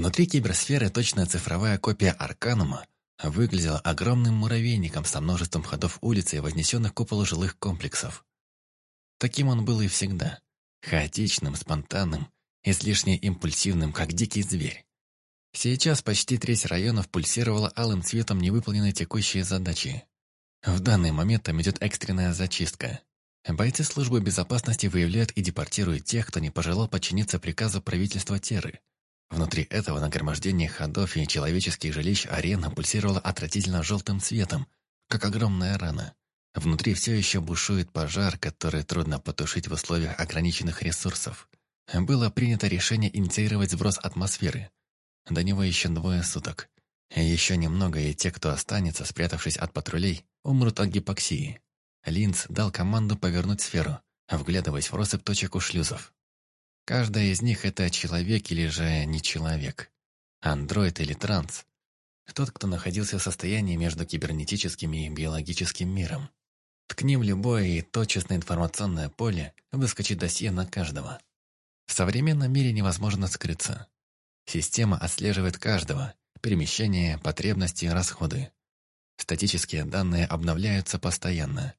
Внутри киберсферы точная цифровая копия Арканума выглядела огромным муравейником со множеством ходов улиц и вознесенных купол жилых комплексов. Таким он был и всегда. Хаотичным, спонтанным, излишне импульсивным, как дикий зверь. Сейчас почти треть районов пульсировала алым цветом невыполненной текущие задачи. В данный момент там идет экстренная зачистка. Бойцы службы безопасности выявляют и депортируют тех, кто не пожелал подчиниться приказу правительства Теры. Внутри этого нагромождения ходов и человеческих жилищ арена пульсировала отвратительно желтым цветом, как огромная рана. Внутри все еще бушует пожар, который трудно потушить в условиях ограниченных ресурсов. Было принято решение инициировать сброс атмосферы. До него еще двое суток. Еще немного, и те, кто останется, спрятавшись от патрулей, умрут от гипоксии. Линц дал команду повернуть сферу, вглядываясь в россыпь точек у шлюзов. Каждая из них — это человек или же не человек. Андроид или транс. Тот, кто находился в состоянии между кибернетическим и биологическим миром. Ткни в любое и точечное информационное поле, выскочит досье на каждого. В современном мире невозможно скрыться. Система отслеживает каждого, перемещения, потребности, расходы. Статические данные обновляются постоянно.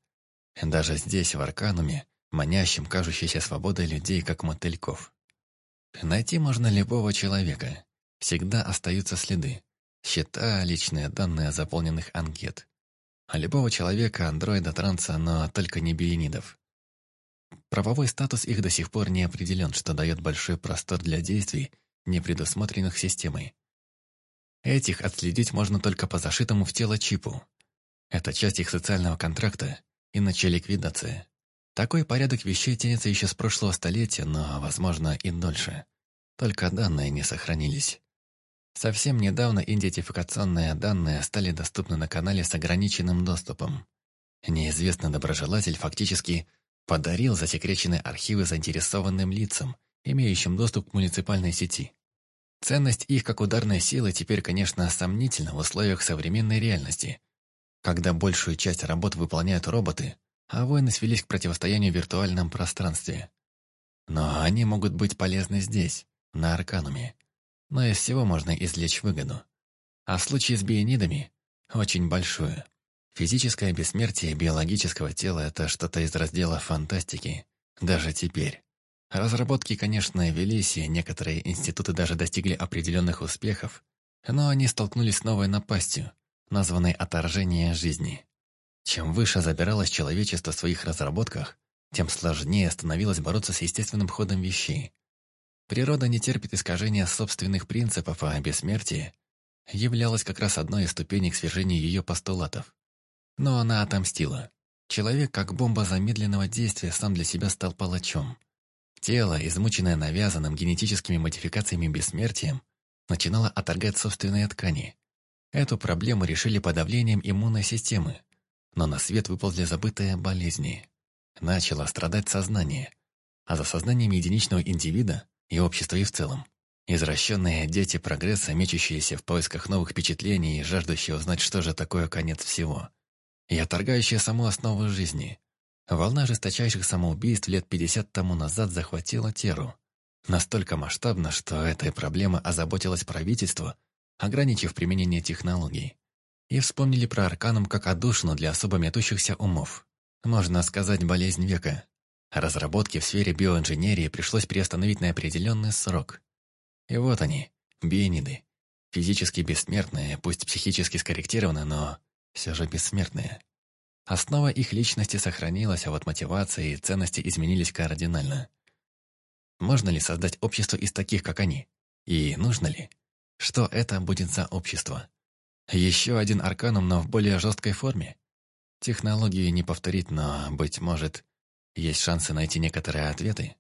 Даже здесь, в Аркануме, манящим кажущейся свободой людей, как мотыльков. Найти можно любого человека. Всегда остаются следы. Счета, личные данные заполненных анкет. А любого человека, андроида, транса, но только не биенидов. Правовой статус их до сих пор не определен, что дает большой простор для действий, не предусмотренных системой. Этих отследить можно только по зашитому в тело чипу. Это часть их социального контракта, иначе ликвидация. Такой порядок вещей тянется еще с прошлого столетия, но, возможно, и дольше. Только данные не сохранились. Совсем недавно идентификационные данные стали доступны на канале с ограниченным доступом. Неизвестный доброжелатель фактически подарил засекреченные архивы заинтересованным лицам, имеющим доступ к муниципальной сети. Ценность их как ударной силы теперь, конечно, сомнительна в условиях современной реальности, когда большую часть работ выполняют роботы, а войны свелись к противостоянию в виртуальном пространстве. Но они могут быть полезны здесь, на Аркануме. Но из всего можно извлечь выгоду. А в случае с бионидами – очень большую. Физическое бессмертие биологического тела – это что-то из раздела фантастики, даже теперь. Разработки, конечно, велись, и некоторые институты даже достигли определенных успехов, но они столкнулись с новой напастью, названной «отторжение жизни». Чем выше забиралось человечество в своих разработках, тем сложнее становилось бороться с естественным ходом вещей. Природа не терпит искажения собственных принципов, а бессмертие являлось как раз одной из ступеней к свержению ее постулатов. Но она отомстила. Человек, как бомба замедленного действия, сам для себя стал палачом – Тело, измученное навязанным генетическими модификациями бессмертием, начинало отторгать собственные ткани. Эту проблему решили подавлением иммунной системы. Но на свет выползли забытые болезни. Начало страдать сознание. А за сознанием единичного индивида и общества и в целом. Извращенные дети прогресса, мечущиеся в поисках новых впечатлений и жаждущие узнать, что же такое конец всего. И отторгающие саму основу жизни – Волна жесточайших самоубийств лет 50 тому назад захватила Теру. Настолько масштабно, что этой проблемой озаботилось правительство, ограничив применение технологий. И вспомнили про Арканум как одушину для особо метущихся умов. Можно сказать, болезнь века. Разработки в сфере биоинженерии пришлось приостановить на определенный срок. И вот они, биониды. Физически бессмертные, пусть психически скорректированные, но все же бессмертные. Основа их личности сохранилась, а вот мотивация и ценности изменились кардинально. Можно ли создать общество из таких, как они? И нужно ли? Что это будет за общество? Еще один арканум, но в более жесткой форме? Технологию не повторить, но, быть может, есть шансы найти некоторые ответы?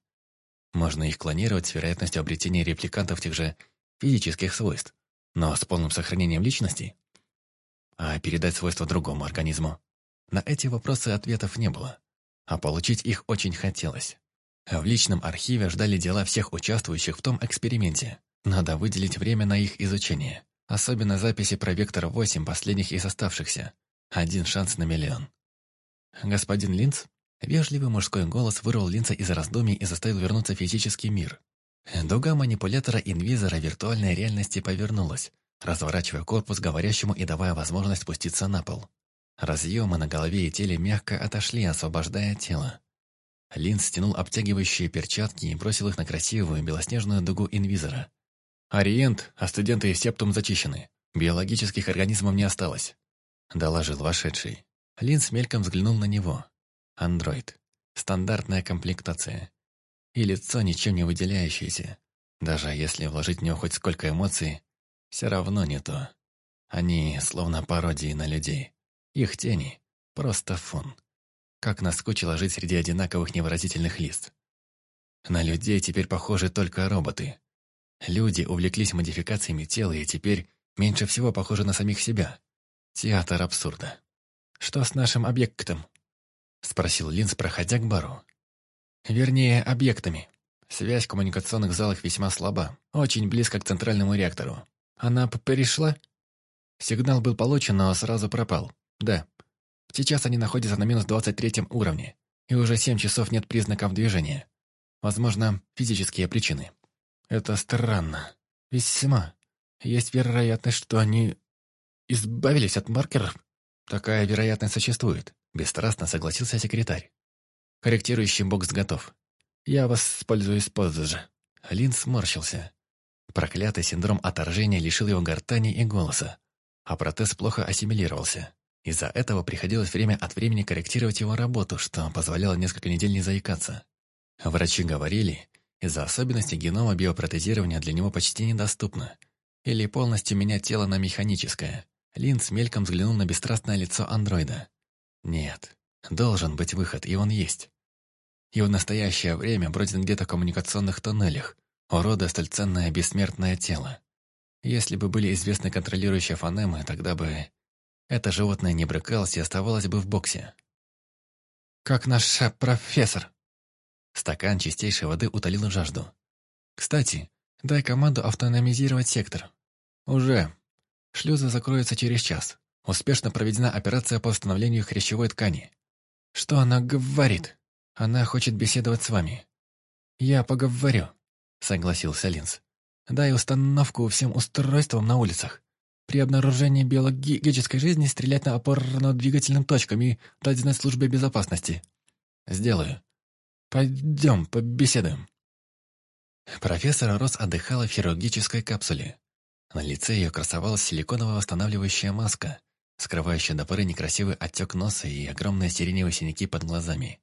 Можно их клонировать с вероятностью обретения репликантов тех же физических свойств, но с полным сохранением личности? А передать свойства другому организму? На эти вопросы ответов не было, а получить их очень хотелось. В личном архиве ждали дела всех участвующих в том эксперименте. Надо выделить время на их изучение. Особенно записи про Вектор-8 последних из оставшихся. Один шанс на миллион. «Господин Линц?» Вежливый мужской голос вырвал Линца из раздумий и заставил вернуться в физический мир. Дуга манипулятора-инвизора виртуальной реальности повернулась, разворачивая корпус говорящему и давая возможность спуститься на пол. Разъемы на голове и теле мягко отошли, освобождая тело. Лин стянул обтягивающие перчатки и бросил их на красивую белоснежную дугу инвизора. «Ориент, а студенты и септум зачищены. Биологических организмов не осталось», — доложил вошедший. Лин с мельком взглянул на него. Андроид. Стандартная комплектация. И лицо ничем не выделяющееся. Даже если вложить в него хоть сколько эмоций, все равно не то. Они словно пародии на людей. Их тени — просто фон. Как наскучило жить среди одинаковых невыразительных лист. На людей теперь похожи только роботы. Люди увлеклись модификациями тела и теперь меньше всего похожи на самих себя. Театр абсурда. «Что с нашим объектом?» — спросил Линз, проходя к бару. «Вернее, объектами. Связь в коммуникационных залах весьма слаба, очень близко к центральному реактору. Она перешла?» Сигнал был получен, но сразу пропал. Да. Сейчас они находятся на минус 23 уровне, и уже 7 часов нет признаков движения. Возможно, физические причины. Это странно. Весьма. Есть вероятность, что они избавились от маркеров? Такая вероятность существует, бесстрастно согласился секретарь. Корректирующий бокс готов. Я воспользуюсь позже. Лин сморщился. Проклятый синдром отторжения лишил его гортани и голоса, а протез плохо ассимилировался. Из-за этого приходилось время от времени корректировать его работу, что позволяло несколько недель не заикаться. Врачи говорили, из-за особенностей генома биопротезирование для него почти недоступно. Или полностью менять тело на механическое. Линз мельком взглянул на бесстрастное лицо андроида. Нет, должен быть выход, и он есть. И в настоящее время бродит где-то в коммуникационных тоннелях, уродуя столь ценное бессмертное тело. Если бы были известны контролирующие фонемы, тогда бы это животное не брыкалось и оставалось бы в боксе. «Как наш профессор!» Стакан чистейшей воды утолил жажду. «Кстати, дай команду автономизировать сектор. Уже. Шлюзы закроются через час. Успешно проведена операция по восстановлению хрящевой ткани. Что она говорит? Она хочет беседовать с вами. Я поговорю», — согласился Линз. «Дай установку всем устройствам на улицах при обнаружении биологической жизни стрелять на опорно-двигательным точкам и дать знать службе безопасности. Сделаю. Пойдем, побеседуем. Профессор Рос отдыхала в хирургической капсуле. На лице ее красовалась силиконовая восстанавливающая маска, скрывающая до поры некрасивый отек носа и огромные сиреневые синяки под глазами.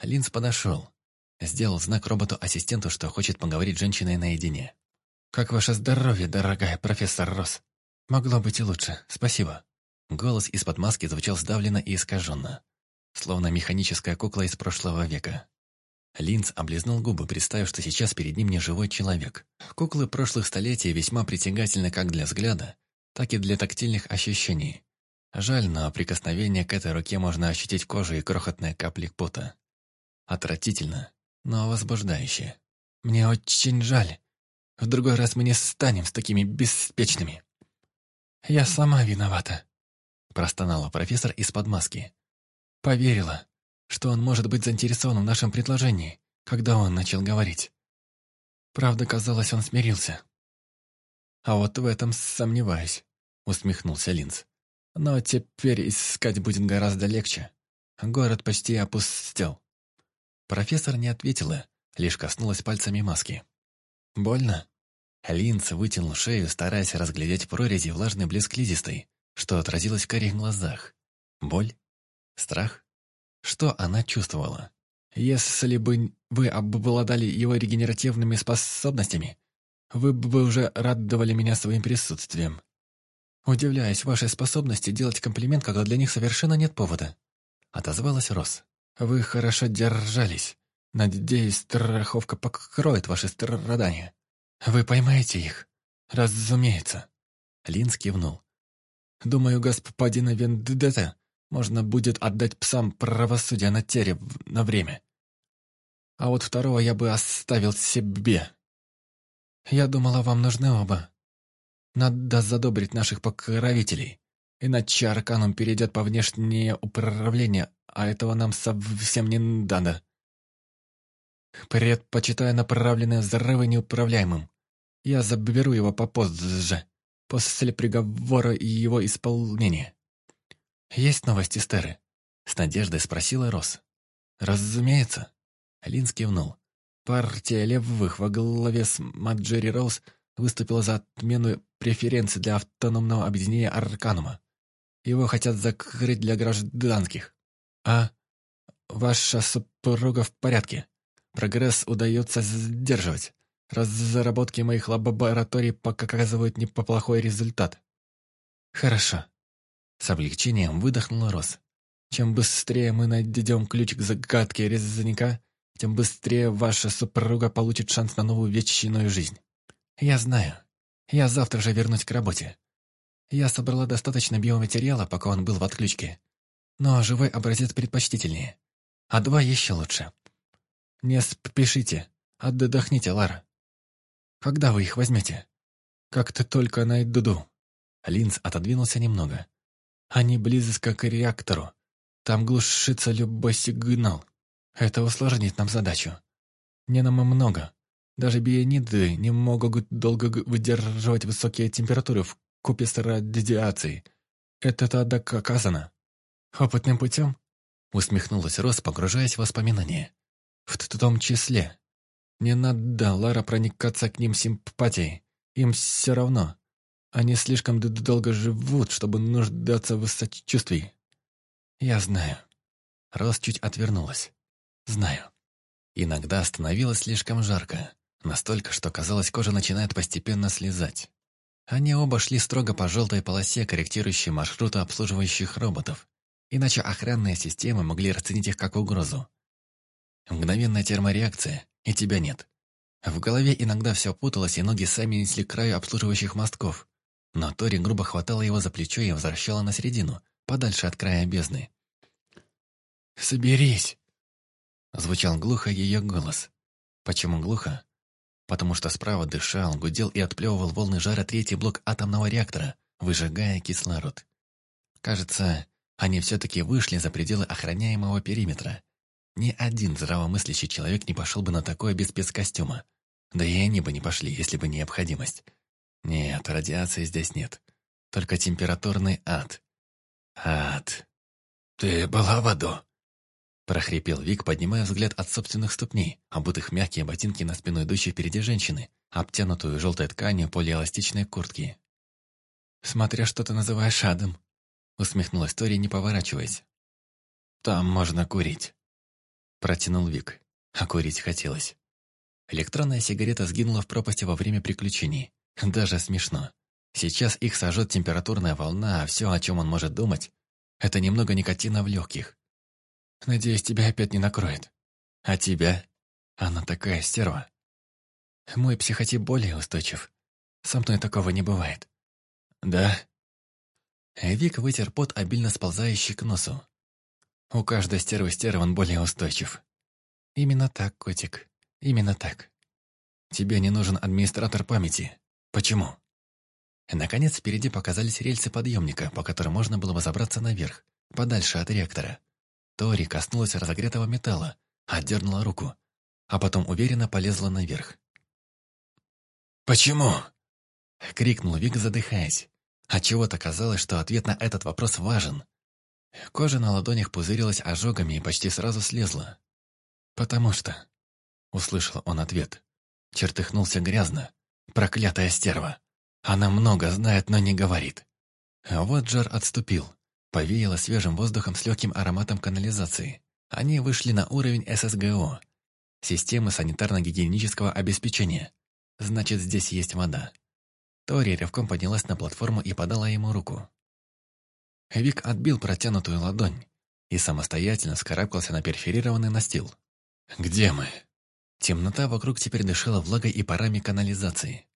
Линз подошел. Сделал знак роботу-ассистенту, что хочет поговорить с женщиной наедине. «Как ваше здоровье, дорогая профессор Росс?» «Могло быть и лучше, спасибо». Голос из-под маски звучал сдавленно и искаженно, словно механическая кукла из прошлого века. Линц облизнул губы, представив, что сейчас перед ним не живой человек. Куклы прошлых столетий весьма притягательны как для взгляда, так и для тактильных ощущений. Жаль, но прикосновение к этой руке можно ощутить кожу и крохотные капли пота. Отвратительно, но возбуждающе. «Мне очень жаль. В другой раз мы не станем с такими беспечными». «Я сама виновата», – простонала профессор из-под маски. «Поверила, что он может быть заинтересован в нашем предложении, когда он начал говорить. Правда, казалось, он смирился». «А вот в этом сомневаюсь», – усмехнулся Линз. «Но теперь искать будет гораздо легче. Город почти опустел». Профессор не ответила, лишь коснулась пальцами маски. «Больно?» Линц вытянул шею, стараясь разглядеть прорези влажный блеск лизистой, что отразилось в карих глазах. Боль? Страх? Что она чувствовала? Если бы вы обладали его регенеративными способностями, вы бы уже радовали меня своим присутствием. Удивляюсь вашей способности делать комплимент, когда для них совершенно нет повода. Отозвалась Рос. Вы хорошо держались. Надеюсь, страховка покроет ваши страдания. «Вы поймаете их?» «Разумеется». Линз кивнул. «Думаю, господина Вендетта можно будет отдать псам правосудие на тереб на время. А вот второго я бы оставил себе. Я думала, вам нужны оба. Надо задобрить наших покровителей, иначе Арканум перейдет по внешнее управление, а этого нам совсем не надо». Предпочитаю направленные взрывы неуправляемым. Я заберу его попозже, после приговора и его исполнения. Есть новости, Стеры? С надеждой спросила Рос. Разумеется. Лин кивнул. Партия левых во главе с Маджери Роуз выступила за отмену преференций для автономного объединения Арканума. Его хотят закрыть для гражданских. А ваша супруга в порядке? Прогресс удается сдерживать. Разработки моих лабораторий показывают неплохой результат. Хорошо. С облегчением выдохнула Рос. Чем быстрее мы найдем ключ к загадке резаника, тем быстрее ваша супруга получит шанс на новую вечную жизнь. Я знаю. Я завтра же вернусь к работе. Я собрала достаточно биоматериала, пока он был в отключке. Но живой образец предпочтительнее. А два еще лучше. Не спешите. Отдохните, Лара. Когда вы их возьмете? Как-то только найду. Линз отодвинулся немного. Они близко к реактору. Там глушится любой сигнал. Это усложнит нам задачу. Не нам и много. Даже биониды не могут долго выдерживать высокие температуры в купе с радиацией. Это доказано. Опытным путем? Усмехнулась Рос, погружаясь в воспоминания. В том числе. Не надо, Лара, проникаться к ним симпатией. Им все равно. Они слишком долго живут, чтобы нуждаться в сочувствии. Я знаю. Рос чуть отвернулась. Знаю. Иногда становилось слишком жарко. Настолько, что казалось, кожа начинает постепенно слезать. Они оба шли строго по желтой полосе, корректирующей маршруты обслуживающих роботов. Иначе охранные системы могли расценить их как угрозу. Мгновенная термореакция, и тебя нет. В голове иногда все путалось, и ноги сами несли к краю обслуживающих мостков. Но Тори грубо хватала его за плечо и возвращала на середину, подальше от края бездны. «Соберись!» Звучал глухо ее голос. Почему глухо? Потому что справа дышал, гудел и отплевывал волны жара третий блок атомного реактора, выжигая кислород. Кажется, они все-таки вышли за пределы охраняемого периметра. Ни один здравомыслящий человек не пошел бы на такое без спецкостюма. Да и они бы не пошли, если бы необходимость. Нет, радиации здесь нет. Только температурный ад. Ад. «Ты была в аду?» прохрипел Вик, поднимая взгляд от собственных ступней, обутых мягкие ботинки на спину идущей впереди женщины, обтянутую желтой тканью полиэластичной куртки. «Смотря что ты называешь адом», усмехнулась Тори, не поворачиваясь. «Там можно курить», протянул Вик, а курить хотелось. Электронная сигарета сгинула в пропасти во время приключений. Даже смешно. Сейчас их сожжет температурная волна, а все, о чем он может думать, это немного никотина в легких. Надеюсь, тебя опять не накроет. А тебя? Она такая стерва. Мой психотип более устойчив. Со мной такого не бывает. Да? Вик вытер пот, обильно сползающий к носу. У каждой стервы стервы он более устойчив. Именно так, котик. Именно так. Тебе не нужен администратор памяти. Почему? Наконец, впереди показались рельсы подъемника, по которым можно было бы забраться наверх, подальше от реактора. Тори коснулась разогретого металла, отдернула руку, а потом уверенно полезла наверх. «Почему?» — крикнул Вик, задыхаясь. Отчего-то казалось, что ответ на этот вопрос важен. Кожа на ладонях пузырилась ожогами и почти сразу слезла. «Потому что...» — услышал он ответ. Чертыхнулся грязно. «Проклятая стерва! Она много знает, но не говорит». Вот Джар отступил. Повеяло свежим воздухом с легким ароматом канализации. Они вышли на уровень ССГО. Системы санитарно-гигиенического обеспечения. Значит, здесь есть вода. Тори ревком поднялась на платформу и подала ему руку. Вик отбил протянутую ладонь и самостоятельно скарабкался на перферированный настил. «Где мы?» Темнота вокруг теперь дышала влагой и парами канализации.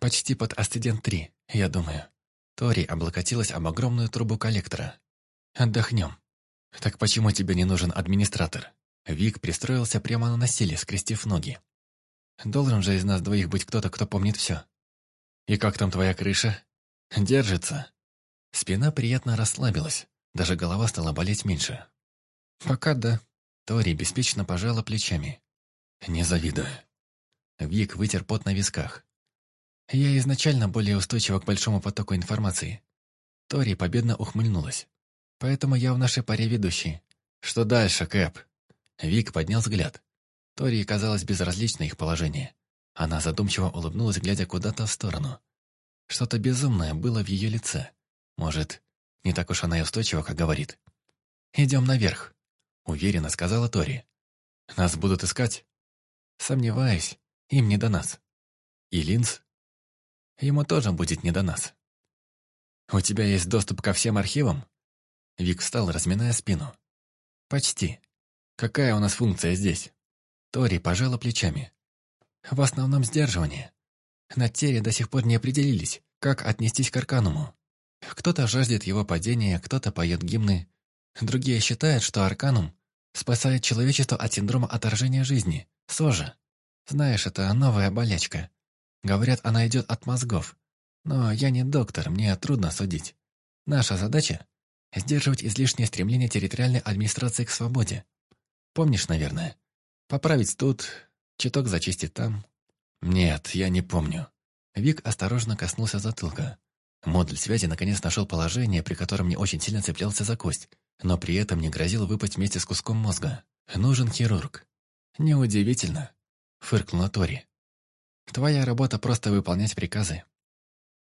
Почти под Астидент-3, я думаю. Тори облокотилась об огромную трубу коллектора. «Отдохнем». «Так почему тебе не нужен администратор?» Вик пристроился прямо на насилие, скрестив ноги. «Должен же из нас двоих быть кто-то, кто помнит все». «И как там твоя крыша?» «Держится». Спина приятно расслабилась, даже голова стала болеть меньше. «Пока да». Тори беспечно пожала плечами. Не завидую. Вик вытер пот на висках. Я изначально более устойчива к большому потоку информации. Тори победно ухмыльнулась. Поэтому я в нашей паре ведущий. Что дальше, Кэп? Вик поднял взгляд. Тори казалось безразлично их положение. Она задумчиво улыбнулась, глядя куда-то в сторону. Что-то безумное было в ее лице. Может, не так уж она и устойчива, как говорит. «Идем наверх», — уверенно сказала Тори. «Нас будут искать?» «Сомневаюсь, им не до нас». «И Линз?» «Ему тоже будет не до нас». «У тебя есть доступ ко всем архивам?» Вик встал, разминая спину. «Почти. Какая у нас функция здесь?» Тори пожала плечами. «В основном сдерживание. На Тере до сих пор не определились, как отнестись к Аркануму. Кто-то жаждет его падения, кто-то поет гимны. Другие считают, что Арканум спасает человечество от синдрома отторжения жизни, СОЖа. Знаешь, это новая болячка. Говорят, она идет от мозгов. Но я не доктор, мне трудно судить. Наша задача – сдерживать излишнее стремление территориальной администрации к свободе. Помнишь, наверное? Поправить тут, чуток зачистить там. Нет, я не помню. Вик осторожно коснулся затылка. Модуль связи наконец нашел положение, при котором не очень сильно цеплялся за кость, но при этом не грозил выпасть вместе с куском мозга. Нужен хирург. Неудивительно, фыркнула Тори. Твоя работа просто выполнять приказы.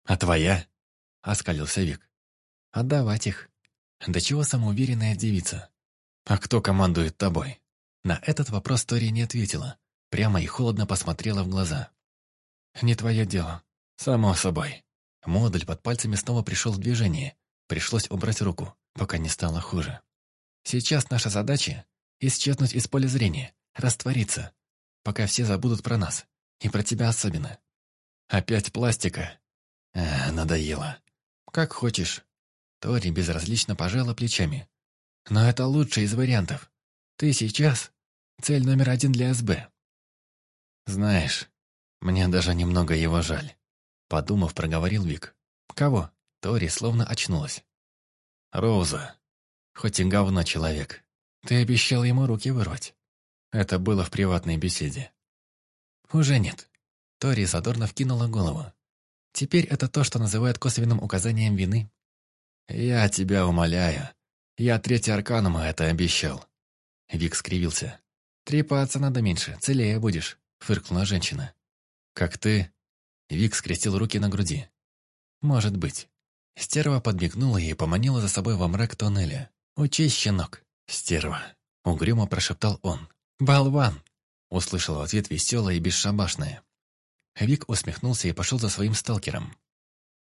А твоя? Оскалился Вик. Отдавать их. Да чего самоуверенная девица? А кто командует тобой? На этот вопрос Тори не ответила. Прямо и холодно посмотрела в глаза. «Не твое дело. Само собой». Модуль под пальцами снова пришел в движение. Пришлось убрать руку, пока не стало хуже. «Сейчас наша задача — исчезнуть из поля зрения, раствориться, пока все забудут про нас. И про тебя особенно. Опять пластика. А, надоело. Как хочешь. Тори безразлично пожала плечами. Но это лучший из вариантов. Ты сейчас цель номер один для СБ. Знаешь, мне даже немного его жаль. Подумав, проговорил Вик. Кого? Тори словно очнулась. Роуза. Хоть и говно человек. Ты обещал ему руки вырвать. Это было в приватной беседе. Уже нет. Тори задорно вкинула голову. Теперь это то, что называют косвенным указанием вины. Я тебя умоляю. Я третий арканум это обещал. Вик скривился. Трепаться надо меньше, целее будешь, фыркнула женщина. Как ты? Вик скрестил руки на груди. Может быть. Стерва подмигнула и поманила за собой во мрак тоннеля. «Учись, щенок!» «Стерва!» — угрюмо прошептал он. «Болван!» Услышал в ответ веселое и бесшабашное. Вик усмехнулся и пошел за своим сталкером.